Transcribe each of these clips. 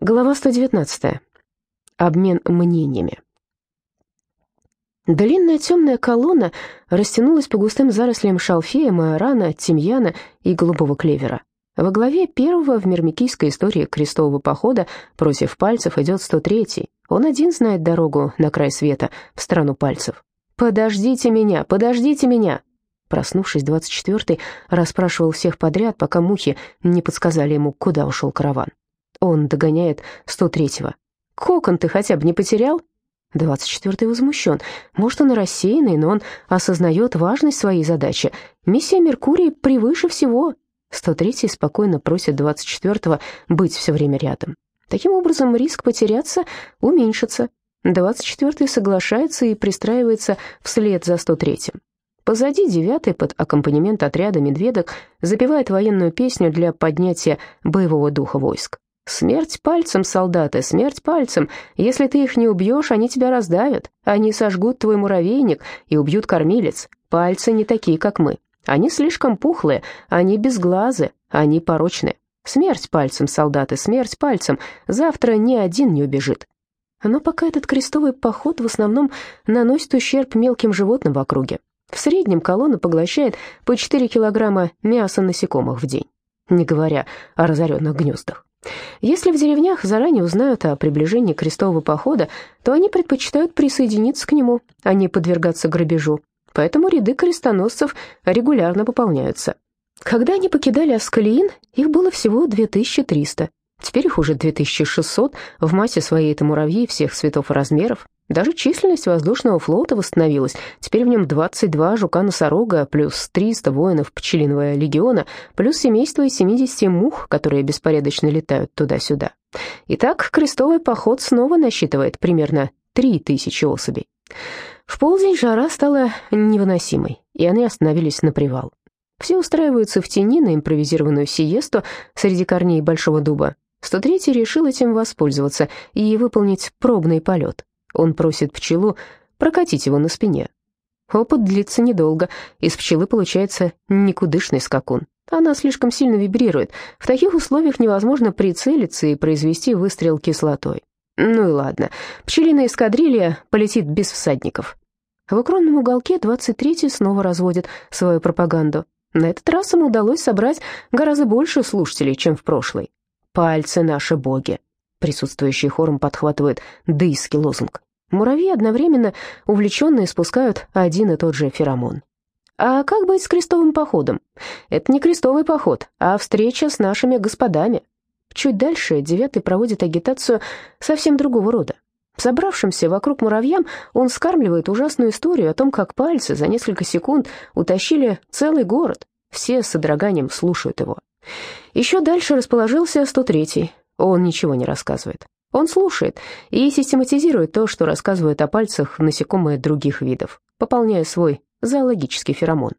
Глава 119. Обмен мнениями. Длинная темная колонна растянулась по густым зарослям шалфея, майорана, тимьяна и голубого клевера. Во главе первого в мирмикийской истории крестового похода против пальцев идет 103-й. Он один знает дорогу на край света, в страну пальцев. «Подождите меня, подождите меня!» Проснувшись, 24-й расспрашивал всех подряд, пока мухи не подсказали ему, куда ушел караван. Он догоняет 103-го. «Кокон ты хотя бы не потерял?» 24-й возмущен. Может, он рассеянный, но он осознает важность своей задачи. Миссия Меркурия превыше всего. 103-й спокойно просит 24-го быть все время рядом. Таким образом, риск потеряться уменьшится. 24-й соглашается и пристраивается вслед за 103-м. Позади 9-й под аккомпанемент отряда медведок запевает военную песню для поднятия боевого духа войск. Смерть пальцем, солдаты, смерть пальцем. Если ты их не убьешь, они тебя раздавят. Они сожгут твой муравейник и убьют кормилец. Пальцы не такие, как мы. Они слишком пухлые, они безглазы, они порочны. Смерть пальцем, солдаты, смерть пальцем. Завтра ни один не убежит. Но пока этот крестовый поход в основном наносит ущерб мелким животным в округе. В среднем колонна поглощает по 4 килограмма мяса насекомых в день, не говоря о разоренных гнездах. Если в деревнях заранее узнают о приближении крестового похода, то они предпочитают присоединиться к нему, а не подвергаться грабежу. Поэтому ряды крестоносцев регулярно пополняются. Когда они покидали Аскалиин, их было всего 2300. Теперь их уже 2600, в массе своей это муравьи всех цветов и размеров. Даже численность воздушного флота восстановилась. Теперь в нем 22 жука-носорога, плюс 300 воинов пчелиного легиона, плюс семейство из 70 мух, которые беспорядочно летают туда-сюда. Итак, крестовый поход снова насчитывает примерно 3000 особей. В полдень жара стала невыносимой, и они остановились на привал. Все устраиваются в тени на импровизированную сиесту среди корней большого дуба. 103-й решил этим воспользоваться и выполнить пробный полет. Он просит пчелу прокатить его на спине. Опыт длится недолго, из пчелы получается никудышный скакун. Она слишком сильно вибрирует. В таких условиях невозможно прицелиться и произвести выстрел кислотой. Ну и ладно, пчелиная эскадрилья полетит без всадников. В укромном уголке 23-й снова разводит свою пропаганду. На этот раз ему удалось собрать гораздо больше слушателей, чем в прошлый. «Пальцы наши боги!» Присутствующий хором подхватывает дейский лозунг. Муравьи одновременно увлеченно испускают один и тот же феромон. А как быть с крестовым походом? Это не крестовый поход, а встреча с нашими господами. Чуть дальше девятый проводит агитацию совсем другого рода. Собравшимся вокруг муравьям он скармливает ужасную историю о том, как пальцы за несколько секунд утащили целый город. Все с содроганием слушают его. Еще дальше расположился 103-й. Он ничего не рассказывает. Он слушает и систематизирует то, что рассказывают о пальцах насекомые других видов, пополняя свой зоологический феромон.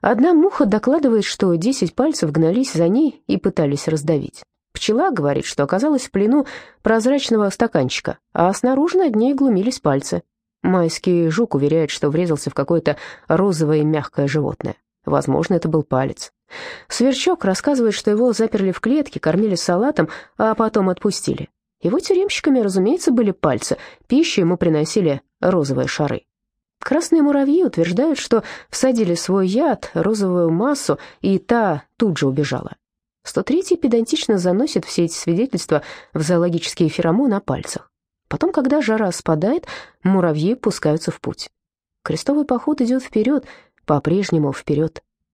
Одна муха докладывает, что 10 пальцев гнались за ней и пытались раздавить. Пчела говорит, что оказалась в плену прозрачного стаканчика, а снаружи над ней глумились пальцы. Майский жук уверяет, что врезался в какое-то розовое мягкое животное. Возможно, это был палец. Сверчок рассказывает, что его заперли в клетке, кормили салатом, а потом отпустили. Его тюремщиками, разумеется, были пальцы, пищу ему приносили розовые шары. Красные муравьи утверждают, что всадили свой яд, розовую массу, и та тут же убежала. 103-й педантично заносит все эти свидетельства в зоологические феромоны на пальцах. Потом, когда жара спадает, муравьи пускаются в путь. Крестовый поход идет вперед, по-прежнему вперед.